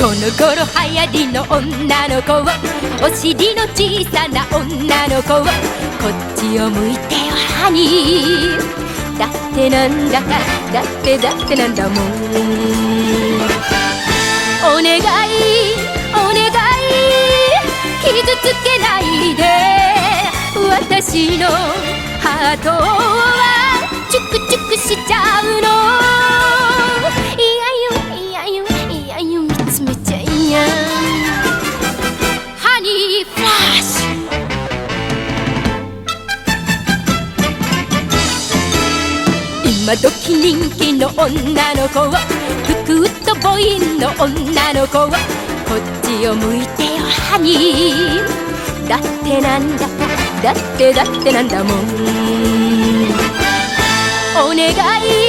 この頃流行りの女の子をお尻の小さな女の子をこっちを向いてよハニー。だってなんだかだってだってなんだもん。お願いお願い。傷つけないで私のハートは今時人気の女の子をふくっとボインの女の子をこっちを向いてよハニーだってなんだかだってだってなんだもん。お願い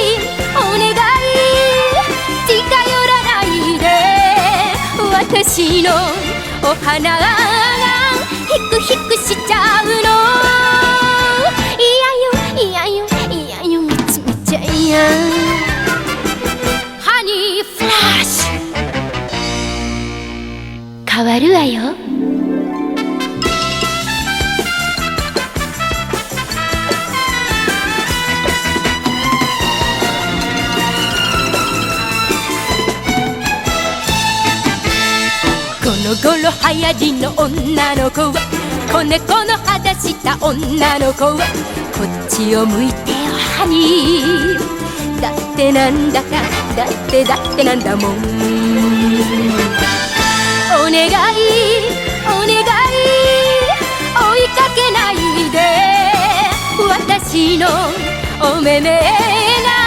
私のお花がヒクヒクしちゃうの。いやよいやよいやよ見つめちゃいやハニーフラッシュ変わるわよ。この頃流行りの女の子は子猫の肌した女の子はこっちを向いてよハニー。だってなんだかだってだってなんだもん。お願いお願い。追いかけないで。私のお目目が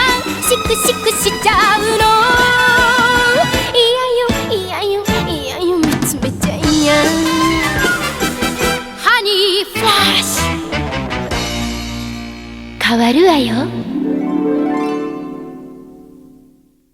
変わるわよ。